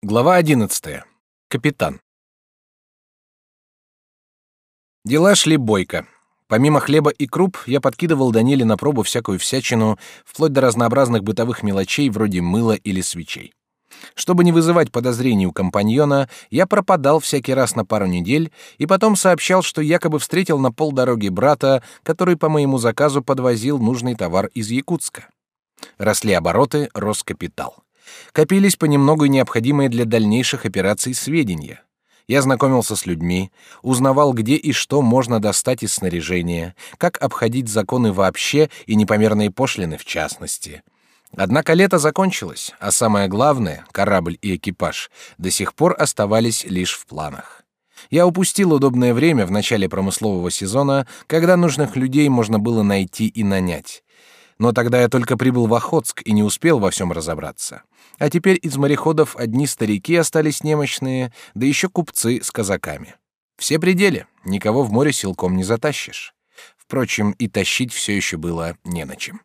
Глава 11. Капитан. Дела шли бойко. Помимо хлеба и круп, я подкидывал Даниле на пробу всякую всячину, вплоть до разнообразных бытовых мелочей вроде мыла или свечей. Чтобы не вызывать подозрений у компаньона, я пропадал всякий раз на пару недель и потом сообщал, что якобы встретил на полдороги брата, который по моему заказу подвозил нужный товар из Якутска. Росли обороты, рос капитал. Копились понемногу необходимые для дальнейших операций сведения. Я знакомился с людьми, узнавал, где и что можно достать из снаряжения, как обходить законы вообще и непомерные пошлины в частности. Однако лето закончилось, а самое главное, корабль и экипаж, до сих пор оставались лишь в планах. Я упустил удобное время в начале промыслового сезона, когда нужных людей можно было найти и нанять. Но тогда я только прибыл в Охотск и не успел во всем разобраться. А теперь из мореходов одни старики остались немощные, да еще купцы с казаками. Все пределы, никого в море силком не затащишь. Впрочем, и тащить все еще было не на чем.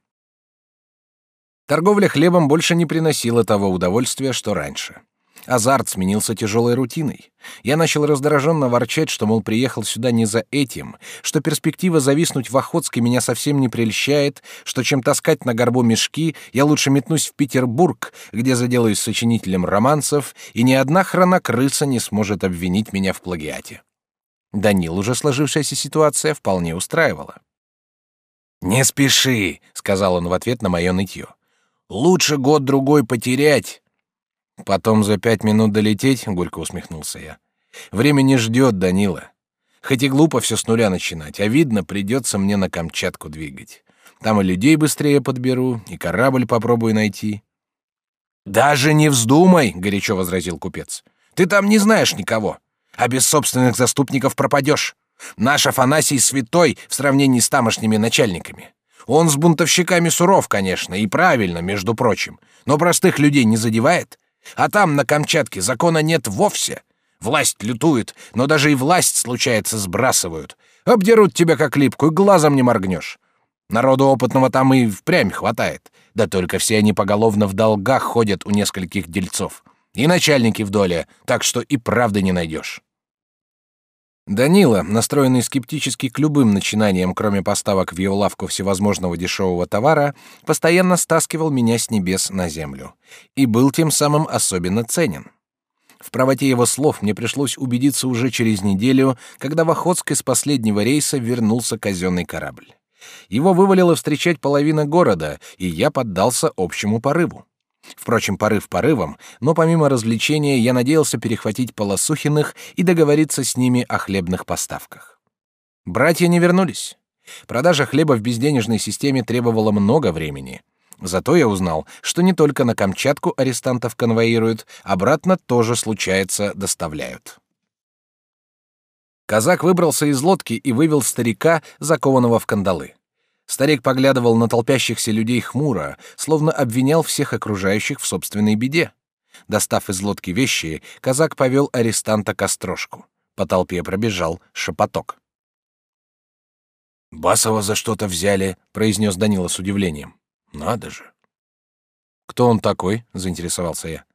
Торговля хлебом больше не приносила того удовольствия, что раньше. Азарт сменился тяжелой рутиной. Я начал раздраженно ворчать, что, мол, приехал сюда не за этим, что перспектива зависнуть в Охотске меня совсем не прельщает, что чем таскать на горбу мешки, я лучше метнусь в Петербург, где заделаюсь сочинителем романсов, и ни одна хронокрыса не сможет обвинить меня в плагиате. Данил уже сложившаяся ситуация вполне устраивала. «Не спеши», — сказал он в ответ на мое нытье. «Лучше год-другой потерять, Потом за пять минут долететь, горько усмехнулся я. Время не ждет, Данила. Хоть и глупо все с нуля начинать, а видно, придется мне на Камчатку двигать. Там и людей быстрее подберу, и корабль попробую найти. Даже не вздумай, горячо возразил купец. Ты там не знаешь никого, а без собственных заступников пропадешь. Наш Афанасий святой в сравнении с тамошними начальниками. Он с бунтовщиками суров, конечно, и правильно, между прочим, но простых людей не задевает. А там, на Камчатке, закона нет вовсе. Власть лютует, но даже и власть, случается, сбрасывают. Обдерут тебя как липку, и глазом не моргнешь. Народу опытного там и впрямь хватает. Да только все они поголовно в долгах ходят у нескольких дельцов. И начальники в доле, так что и правды не найдешь. Данила, настроенный скептически к любым начинаниям, кроме поставок в его лавку всевозможного дешевого товара, постоянно стаскивал меня с небес на землю и был тем самым особенно ценен. В правоте его слов мне пришлось убедиться уже через неделю, когда в Охотск из последнего рейса вернулся казенный корабль. Его вывалило встречать половина города, и я поддался общему порыву. Впрочем, порыв порывом, но помимо развлечения я надеялся перехватить Полосухиных и договориться с ними о хлебных поставках. Братья не вернулись. Продажа хлеба в безденежной системе требовала много времени. Зато я узнал, что не только на Камчатку арестантов конвоируют, обратно тоже случается доставляют. Казак выбрался из лодки и вывел старика, закованного в кандалы. Старик поглядывал на толпящихся людей хмуро, словно обвинял всех окружающих в собственной беде. Достав из лодки вещи, казак повел арестанта к острожку. По толпе пробежал шепоток. «Басова за что-то взяли», — произнес Данила с удивлением. «Надо же». «Кто он такой?» — заинтересовался я.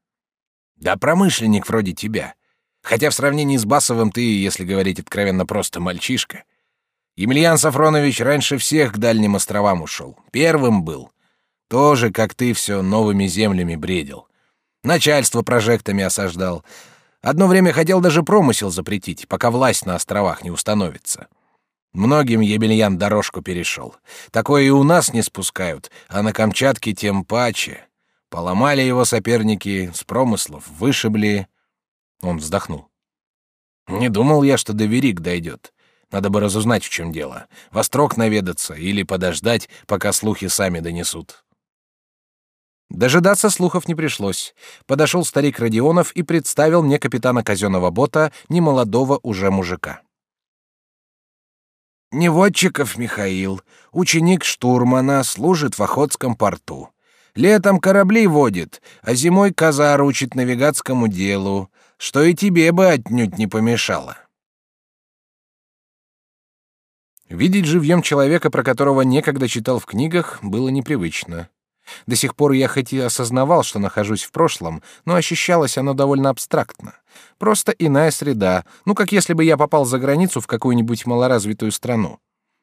«Да промышленник вроде тебя. Хотя в сравнении с Басовым ты, если говорить откровенно, просто мальчишка. Емельян Сафронович раньше всех к дальним островам ушел. Первым был. Тоже, как ты, все новыми землями бредил. Начальство прожектами осаждал. Одно время хотел даже промысел запретить, пока власть на островах не установится. Многим Емельян дорожку перешел. Такое и у нас не спускают, а на Камчатке тем паче. Поломали его соперники, с промыслов вышибли. Он вздохнул. Не думал я, что до Верик дойдет. Надо бы разузнать, в чем дело. Во строк наведаться или подождать, пока слухи сами донесут. Дожидаться слухов не пришлось. Подошел старик Родионов и представил мне капитана казенного бота, немолодого уже мужика. Неводчиков Михаил, ученик штурмана, служит в Охотском порту. Летом корабли водит, а зимой казар учит навигатскому делу, что и тебе бы отнюдь не помешало. Видеть живьем человека, про которого некогда читал в книгах, было непривычно. До сих пор я хоть и осознавал, что нахожусь в прошлом, но ощущалось оно довольно абстрактно. Просто иная среда, ну как если бы я попал за границу в какую-нибудь малоразвитую страну.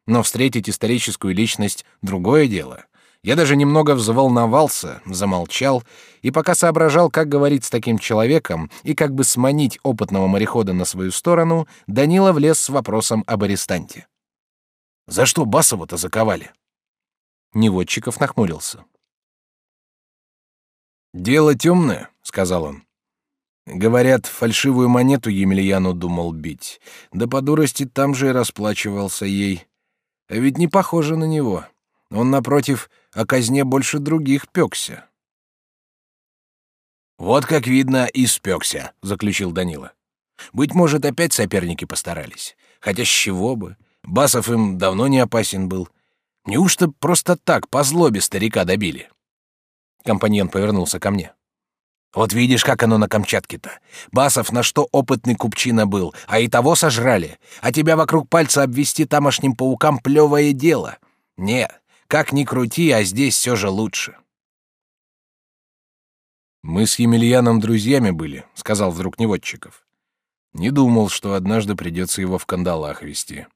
Но встретить историческую личность — другое дело. Я даже немного взволновался, замолчал, и пока соображал, как говорить с таким человеком и как бы сманить опытного морехода на свою сторону, Данила влез с вопросом об арестанте. «За что Басову-то заковали?» Неводчиков нахмурился. «Дело темное», — сказал он. Говорят, фальшивую монету Емельяну думал бить. Да по дурости там же и расплачивался ей. А ведь не похоже на него. Он, напротив, о казне больше других пекся. «Вот как видно, и спекся», — заключил Данила. «Быть может, опять соперники постарались. Хотя с чего бы? Басов им давно не опасен был. Неужто просто так, по злобе старика добили?» Компаньон повернулся ко мне. «Вот видишь, как оно на Камчатке-то. Басов на что опытный купчина был, а и того сожрали. А тебя вокруг пальца обвести тамошним паукам плевое дело. Не, как ни крути, а здесь все же лучше». «Мы с Емельяном друзьями были», — сказал вдруг Неводчиков. «Не думал, что однажды придется его в кандалах вести».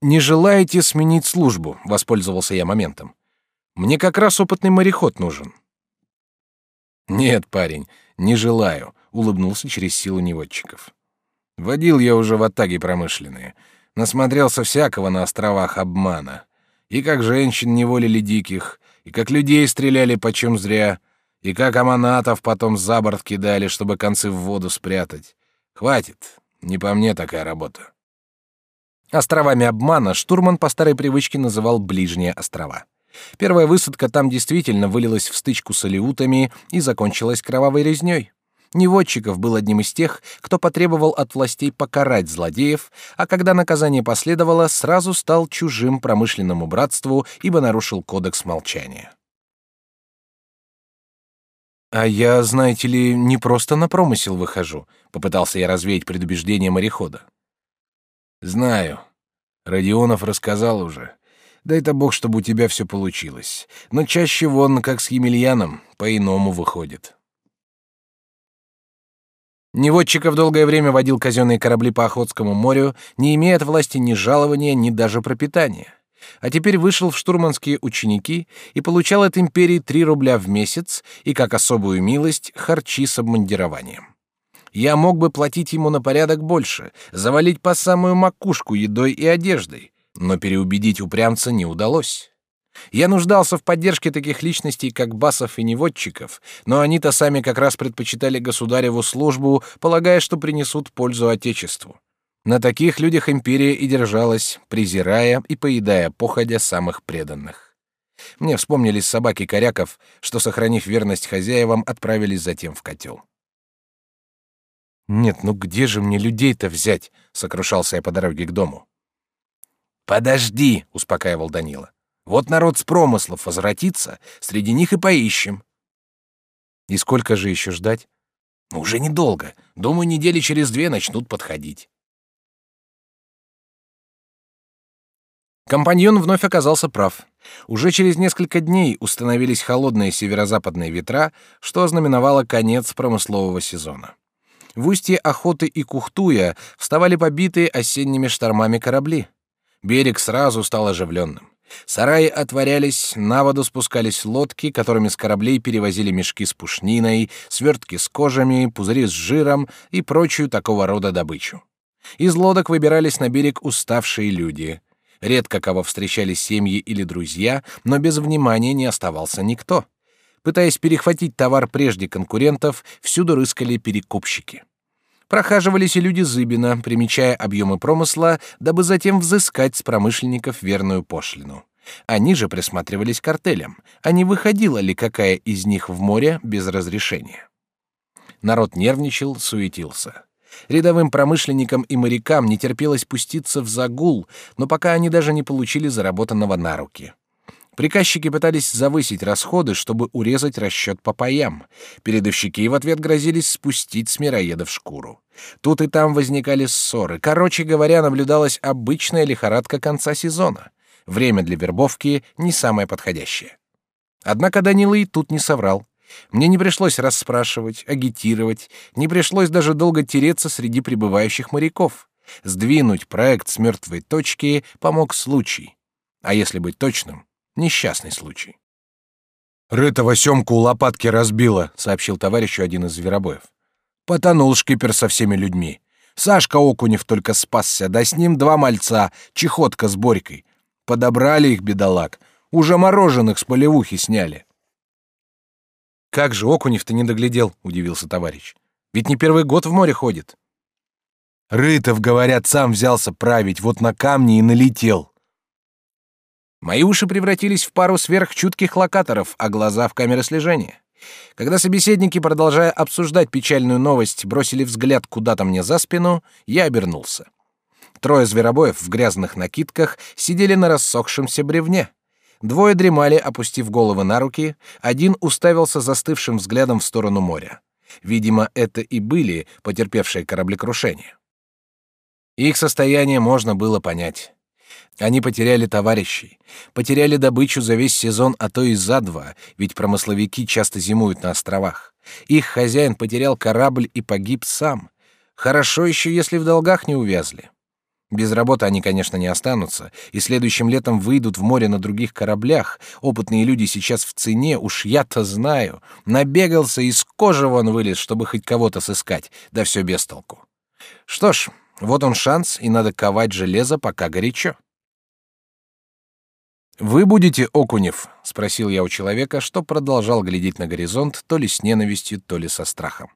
«Не желаете сменить службу?» — воспользовался я моментом. Мне как раз опытный мореход нужен. Нет, парень, не желаю, улыбнулся через силу неводчиков. Водил я уже в атаге промышленные, насмотрелся всякого на островах обмана. И как женщин неволили диких, и как людей стреляли почем зря, и как аманатов потом за борт кидали, чтобы концы в воду спрятать. Хватит, не по мне такая работа. Островами обмана штурман по старой привычке называл ближние острова. Первая высадка там действительно вылилась в стычку с алиутами и закончилась кровавой резнёй. Неводчиков был одним из тех, кто потребовал от властей покарать злодеев, а когда наказание последовало, сразу стал чужим промышленному братству, ибо нарушил кодекс молчания. «А я, знаете ли, не просто на промысел выхожу», — попытался я развеять предубеждение морехода. «Знаю. Родионов рассказал уже. Дай-то бог, чтобы у тебя все получилось. Но чаще вон, как с Емельяном, по-иному выходит. Неводчиков долгое время водил казенные корабли по Охотскому морю, не имея от власти ни жалования, ни даже пропитания. А теперь вышел в штурманские ученики и получал от империи 3 рубля в месяц и, как особую милость, харчи с обмундированием. Я мог бы платить ему на порядок больше, завалить по самую макушку едой и одеждой, но переубедить упрямца не удалось. Я нуждался в поддержке таких личностей, как Басов и Неводчиков, но они-то сами как раз предпочитали государеву службу, полагая, что принесут пользу Отечеству. На таких людях империя и держалась, презирая и поедая походя самых преданных. Мне вспомнились собаки коряков, что, сохранив верность хозяевам, отправились затем в котел. «Нет, ну где же мне людей-то взять?» — сокрушался я по дороге к дому. Подожди, успокаивал Данила. Вот народ с промыслов возвратится, среди них и поищем. И сколько же еще ждать? Ну, уже недолго. Думаю, недели через две начнут подходить. Компаньон вновь оказался прав. Уже через несколько дней установились холодные северо-западные ветра, что ознаменовало конец промыслового сезона. В устье Охоты и Кухтуя вставали побитые осенними штормами корабли. Берег сразу стал оживленным. Сараи отворялись, на воду спускались лодки, которыми с кораблей перевозили мешки с пушниной, свертки с кожами, пузыри с жиром и прочую такого рода добычу. Из лодок выбирались на берег уставшие люди. Редко кого встречали семьи или друзья, но без внимания не оставался никто. Пытаясь перехватить товар прежде конкурентов, всюду рыскали перекупщики. Прохаживались и люди Зыбина, примечая объемы промысла, дабы затем взыскать с промышленников верную пошлину. Они же присматривались к артелям, а не выходила ли какая из них в море без разрешения. Народ нервничал, суетился. Рядовым промышленникам и морякам не терпелось пуститься в загул, но пока они даже не получили заработанного на руки. Приказчики пытались завысить расходы, чтобы урезать расчет по паям. Передовщики в ответ грозились спустить с мироедов шкуру. Тут и там возникали ссоры. Короче говоря, наблюдалась обычная лихорадка конца сезона. время для вербовки не самое подходящее. Однако Данила и тут не соврал. Мне не пришлось расспрашивать, агитировать, не пришлось даже долго тереться среди прибывающих моряков. Сдвинуть проект с мертвой точки помог случай. А если быть точным, несчастный случай. «Рытого Семку у лопатки разбило», — сообщил товарищу один из зверобоев. «Потонул шкипер со всеми людьми. Сашка Окунев только спасся, да с ним два мальца, чехотка с Борькой. Подобрали их, бедолаг. Уже мороженых с полевухи сняли». «Как же Окунев-то не доглядел?» — удивился товарищ. «Ведь не первый год в море ходит». Рытов, говорят, сам взялся править, вот на камни и налетел. Мои уши превратились в пару сверхчутких локаторов, а глаза в камеры слежения. Когда собеседники, продолжая обсуждать печальную новость, бросили взгляд куда-то мне за спину, я обернулся. Трое зверобоев в грязных накидках сидели на рассохшемся бревне. Двое дремали, опустив головы на руки, один уставился застывшим взглядом в сторону моря. Видимо, это и были потерпевшие кораблекрушение. Их состояние можно было понять. Они потеряли товарищей, потеряли добычу за весь сезон, а то и за два, ведь промысловики часто зимуют на островах. Их хозяин потерял корабль и погиб сам. Хорошо еще, если в долгах не увязли. Без работы они, конечно, не останутся, и следующим летом выйдут в море на других кораблях. Опытные люди сейчас в цене, уж я-то знаю. Набегался, из кожи вон вылез, чтобы хоть кого-то сыскать, да все без толку. Что ж, вот он шанс, и надо ковать железо, пока горячо. «Вы будете Окунев?» — спросил я у человека, что продолжал глядеть на горизонт то ли с ненавистью, то ли со страхом.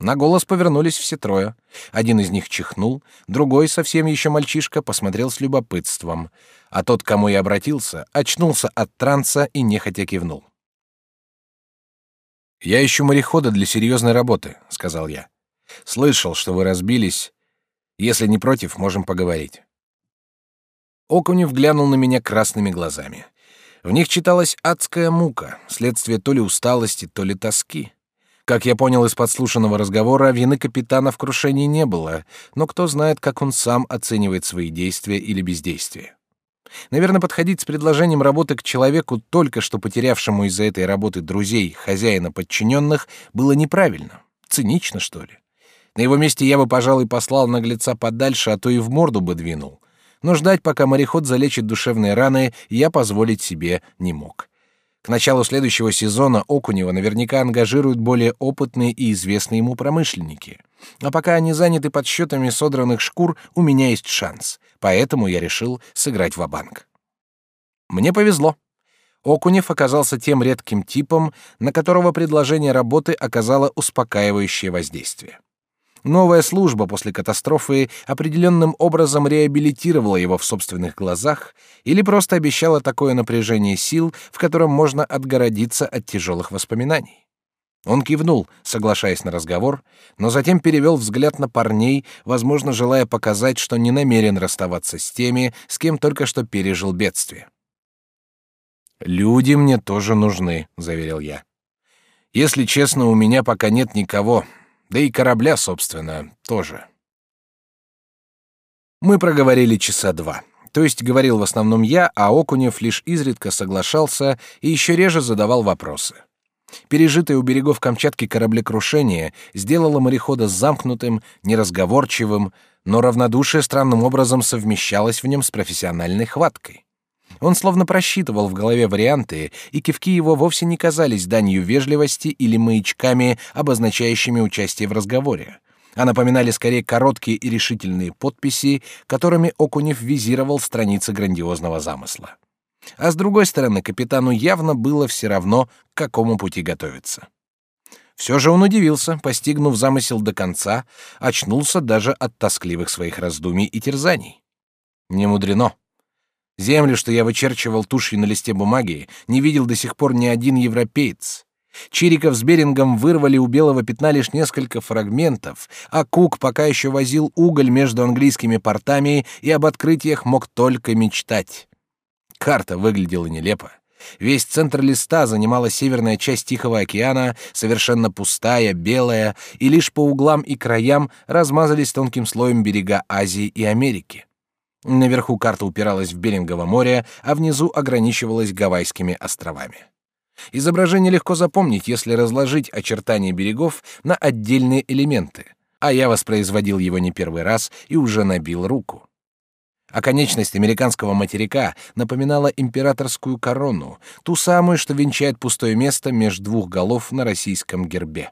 На голос повернулись все трое. Один из них чихнул, другой, совсем еще мальчишка, посмотрел с любопытством, а тот, кому я обратился, очнулся от транса и нехотя кивнул. «Я ищу морехода для серьезной работы», — сказал я. «Слышал, что вы разбились, если не против, можем поговорить. Окунев глянул на меня красными глазами. В них читалась адская мука, следствие то ли усталости, то ли тоски. Как я понял из подслушанного разговора, вины капитана в крушении не было, но кто знает, как он сам оценивает свои действия или бездействие. Наверное, подходить с предложением работы к человеку, только что потерявшему из-за этой работы друзей, хозяина, подчиненных, было неправильно. Цинично, что ли? На его месте я бы, пожалуй, послал наглеца подальше, а то и в морду бы двинул. Но ждать, пока мореход залечит душевные раны, я позволить себе не мог. К началу следующего сезона Окунева наверняка ангажируют более опытные и известные ему промышленники. А пока они заняты подсчетами содранных шкур, у меня есть шанс. Поэтому я решил сыграть в банк Мне повезло. Окунев оказался тем редким типом, на которого предложение работы оказало успокаивающее воздействие. Новая служба после катастрофы определенным образом реабилитировала его в собственных глазах или просто обещала такое напряжение сил, в котором можно отгородиться от тяжелых воспоминаний. Он кивнул, соглашаясь на разговор, но затем перевел взгляд на парней, возможно, желая показать, что не намерен расставаться с теми, с кем только что пережил бедствие. «Люди мне тоже нужны», — заверил я. «Если честно, у меня пока нет никого, да и корабля, собственно, тоже. Мы проговорили часа два. То есть говорил в основном я, а Окунев лишь изредка соглашался и еще реже задавал вопросы. Пережитое у берегов Камчатки кораблекрушение сделало морехода замкнутым, неразговорчивым, но равнодушие странным образом совмещалось в нем с профессиональной хваткой. Он словно просчитывал в голове варианты, и кивки его вовсе не казались данью вежливости или маячками, обозначающими участие в разговоре, а напоминали скорее короткие и решительные подписи, которыми Окунев визировал страницы грандиозного замысла. А с другой стороны, капитану явно было все равно, к какому пути готовиться. Все же он удивился, постигнув замысел до конца, очнулся даже от тоскливых своих раздумий и терзаний. Не мудрено. Землю, что я вычерчивал тушью на листе бумаги, не видел до сих пор ни один европеец. Чириков с Берингом вырвали у белого пятна лишь несколько фрагментов, а Кук пока еще возил уголь между английскими портами и об открытиях мог только мечтать. Карта выглядела нелепо. Весь центр листа занимала северная часть Тихого океана, совершенно пустая, белая, и лишь по углам и краям размазались тонким слоем берега Азии и Америки. Наверху карта упиралась в Берингово море, а внизу ограничивалась Гавайскими островами. Изображение легко запомнить, если разложить очертания берегов на отдельные элементы, а я воспроизводил его не первый раз и уже набил руку. Оконечность американского материка напоминала императорскую корону, ту самую, что венчает пустое место между двух голов на российском гербе.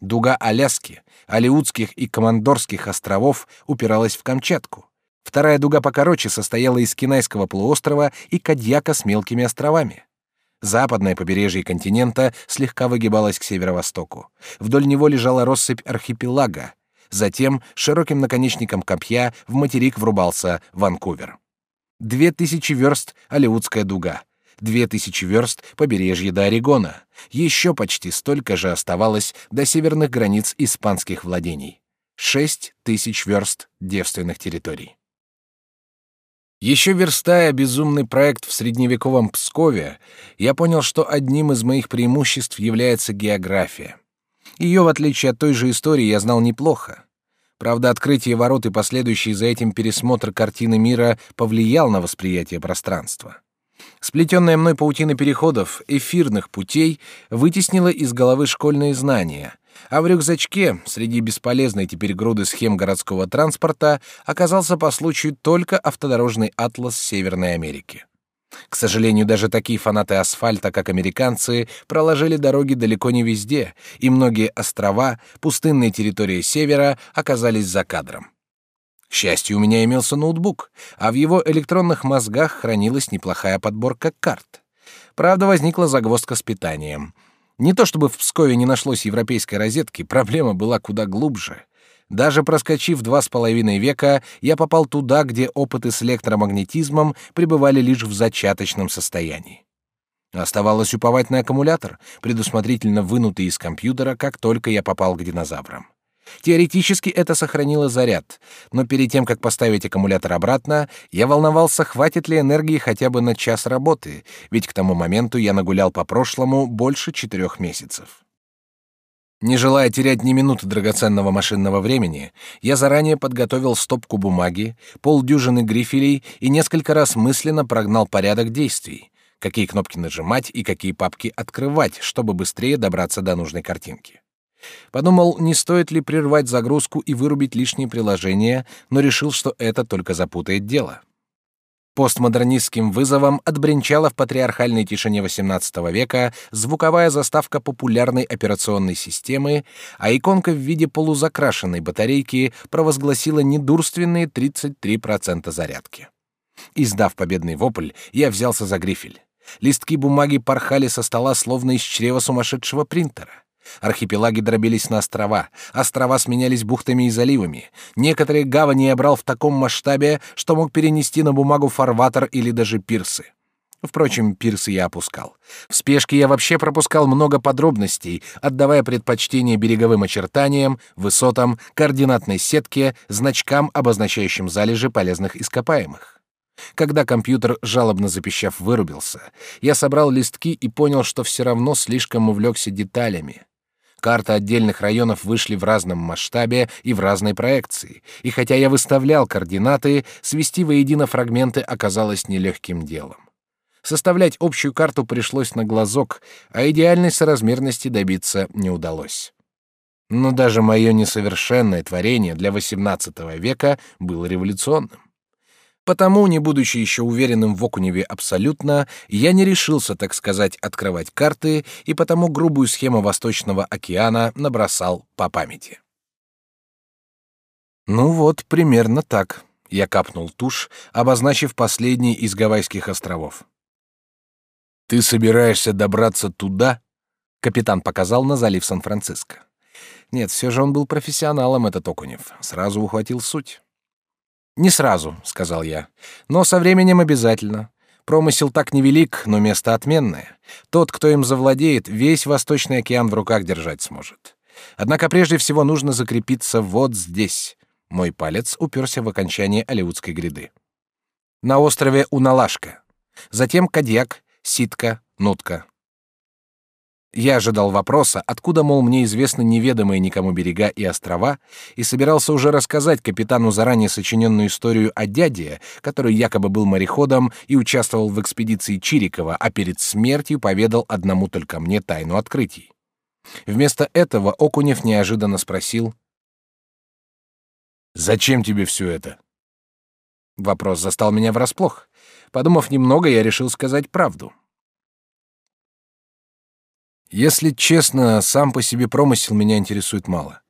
Дуга Аляски, Алиутских и Командорских островов упиралась в Камчатку. Вторая дуга покороче состояла из Кинайского полуострова и Кадьяка с мелкими островами. Западное побережье континента слегка выгибалось к северо-востоку. Вдоль него лежала россыпь архипелага. Затем широким наконечником копья в материк врубался Ванкувер. Две тысячи верст — Алиутская дуга. Две тысячи верст — побережье до Орегона. Еще почти столько же оставалось до северных границ испанских владений. Шесть тысяч верст девственных территорий. Еще верстая безумный проект в средневековом Пскове, я понял, что одним из моих преимуществ является география. Ее, в отличие от той же истории, я знал неплохо. Правда, открытие ворот и последующий за этим пересмотр картины мира повлиял на восприятие пространства. Сплетенная мной паутина переходов, эфирных путей, вытеснила из головы школьные знания, а в рюкзачке, среди бесполезной теперь груды схем городского транспорта, оказался по случаю только автодорожный атлас Северной Америки. К сожалению, даже такие фанаты асфальта, как американцы, проложили дороги далеко не везде, и многие острова, пустынные территории севера оказались за кадром. К счастью, у меня имелся ноутбук, а в его электронных мозгах хранилась неплохая подборка карт. Правда, возникла загвоздка с питанием. Не то чтобы в Пскове не нашлось европейской розетки, проблема была куда глубже. Даже проскочив два с половиной века, я попал туда, где опыты с электромагнетизмом пребывали лишь в зачаточном состоянии. Оставалось уповать на аккумулятор, предусмотрительно вынутый из компьютера, как только я попал к динозаврам. Теоретически это сохранило заряд, но перед тем, как поставить аккумулятор обратно, я волновался, хватит ли энергии хотя бы на час работы, ведь к тому моменту я нагулял по прошлому больше четырех месяцев. Не желая терять ни минуты драгоценного машинного времени, я заранее подготовил стопку бумаги, полдюжины грифелей и несколько раз мысленно прогнал порядок действий, какие кнопки нажимать и какие папки открывать, чтобы быстрее добраться до нужной картинки. Подумал, не стоит ли прервать загрузку и вырубить лишние приложения, но решил, что это только запутает дело. Постмодернистским вызовом отбринчала в патриархальной тишине XVIII века звуковая заставка популярной операционной системы, а иконка в виде полузакрашенной батарейки провозгласила недурственные 33% зарядки. Издав победный вопль, я взялся за грифель. Листки бумаги порхали со стола, словно из чрева сумасшедшего принтера. Архипелаги дробились на острова, острова сменялись бухтами и заливами. Некоторые гавани я брал в таком масштабе, что мог перенести на бумагу фарватер или даже пирсы. Впрочем, пирсы я опускал. В спешке я вообще пропускал много подробностей, отдавая предпочтение береговым очертаниям, высотам, координатной сетке, значкам, обозначающим залежи полезных ископаемых. Когда компьютер, жалобно запищав, вырубился, я собрал листки и понял, что все равно слишком увлекся деталями. Карты отдельных районов вышли в разном масштабе и в разной проекции, и хотя я выставлял координаты, свести воедино фрагменты оказалось нелегким делом. Составлять общую карту пришлось на глазок, а идеальной соразмерности добиться не удалось. Но даже мое несовершенное творение для XVIII века было революционным. Потому, не будучи еще уверенным в Окуневе абсолютно, я не решился, так сказать, открывать карты, и потому грубую схему Восточного океана набросал по памяти. Ну вот, примерно так. Я капнул тушь, обозначив последний из Гавайских островов. Ты собираешься добраться туда? Капитан показал на залив Сан-Франциско. Нет, все же он был профессионалом, этот Окунев. Сразу ухватил суть. Не сразу, сказал я, но со временем обязательно. Промысел так невелик, но место отменное. Тот, кто им завладеет, весь Восточный океан в руках держать сможет. Однако прежде всего нужно закрепиться вот здесь. Мой палец уперся в окончание Алиутской гряды. На острове Уналашка. Затем Кадьяк, Ситка, Нутка. Я ожидал вопроса, откуда, мол, мне известны неведомые никому берега и острова, и собирался уже рассказать капитану заранее сочиненную историю о дяде, который якобы был мореходом и участвовал в экспедиции Чирикова, а перед смертью поведал одному только мне тайну открытий. Вместо этого Окунев неожиданно спросил, «Зачем тебе все это?» Вопрос застал меня врасплох. Подумав немного, я решил сказать правду. Если честно, сам по себе промысел меня интересует мало.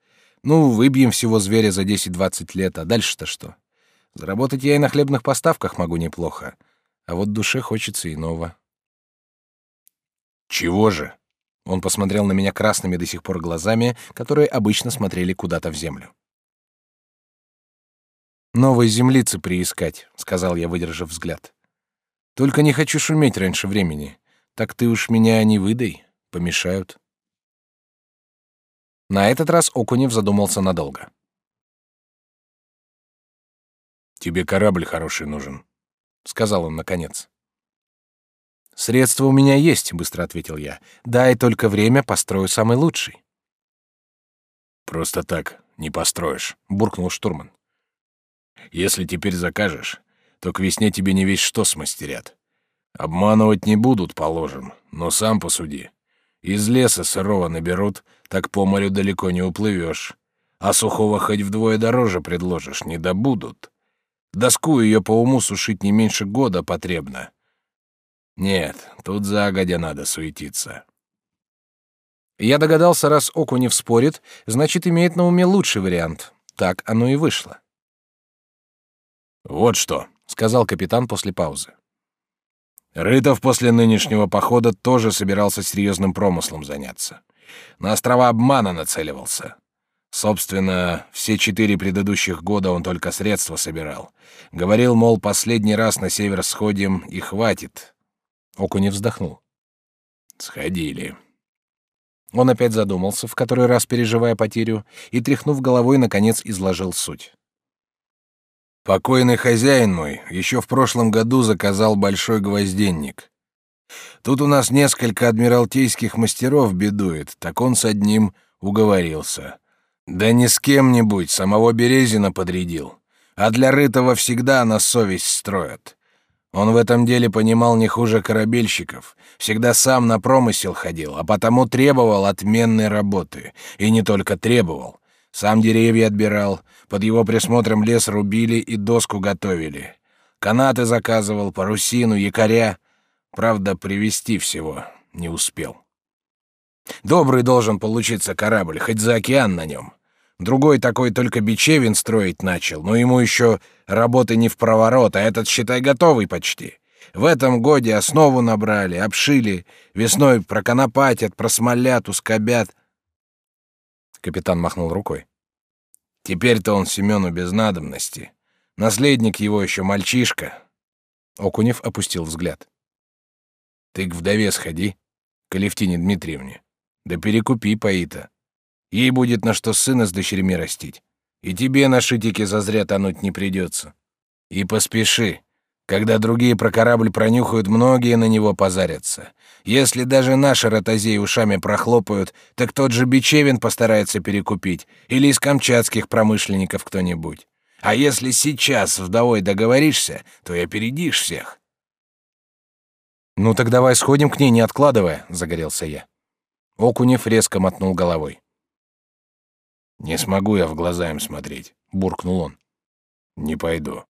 Ну, выбьем всего зверя за 10-20 лет, а дальше-то что? Заработать я и на хлебных поставках могу неплохо, а вот душе хочется иного. Чего же? Он посмотрел на меня красными до сих пор глазами, которые обычно смотрели куда-то в землю. «Новой землицы приискать», — сказал я, выдержав взгляд. «Только не хочу шуметь раньше времени. Так ты уж меня не выдай» помешают. На этот раз Окунев задумался надолго. «Тебе корабль хороший нужен», — сказал он наконец. «Средства у меня есть», — быстро ответил я. «Дай только время, построю самый лучший». «Просто так не построишь», — буркнул штурман. «Если теперь закажешь, то к весне тебе не весь что смастерят. Обманывать не будут, положим, но сам посуди. Из леса сырого наберут, так по морю далеко не уплывешь. А сухого хоть вдвое дороже предложишь, не добудут. Доску ее по уму сушить не меньше года потребно. Нет, тут загодя надо суетиться. Я догадался, раз Окунев спорит, значит, имеет на уме лучший вариант. Так оно и вышло. «Вот что», — сказал капитан после паузы. Рытов после нынешнего похода тоже собирался серьезным промыслом заняться. На острова обмана нацеливался. Собственно, все четыре предыдущих года он только средства собирал. Говорил, мол, последний раз на север сходим и хватит. Окунев вздохнул. Сходили. Он опять задумался, в который раз переживая потерю, и, тряхнув головой, наконец изложил суть. Покойный хозяин мой еще в прошлом году заказал большой гвозденник. Тут у нас несколько адмиралтейских мастеров бедует, так он с одним уговорился. Да не с кем-нибудь, самого Березина подрядил. А для Рытого всегда на совесть строят. Он в этом деле понимал не хуже корабельщиков, всегда сам на промысел ходил, а потому требовал отменной работы. И не только требовал, сам деревья отбирал, под его присмотром лес рубили и доску готовили. Канаты заказывал, парусину, якоря. Правда, привезти всего не успел. Добрый должен получиться корабль, хоть за океан на нем. Другой такой только Бичевин строить начал, но ему еще работы не в проворот, а этот, считай, готовый почти. В этом годе основу набрали, обшили, весной проконопатят, просмолят, ускобят. Капитан махнул рукой. Теперь-то он Семену без надобности. Наследник его еще мальчишка. Окунев опустил взгляд. Ты к вдове сходи, к Алевтине Дмитриевне. Да перекупи поита. Ей будет на что сына с дочерьми растить. И тебе на шитике зазря тонуть не придется. И поспеши. Когда другие про корабль пронюхают, многие на него позарятся. Если даже наши ротозеи ушами прохлопают, так тот же Бичевин постарается перекупить, или из камчатских промышленников кто-нибудь. А если сейчас вдовой договоришься, то и опередишь всех. «Ну так давай сходим к ней, не откладывая», — загорелся я. Окунев резко мотнул головой. «Не смогу я в глаза им смотреть», — буркнул он. «Не пойду».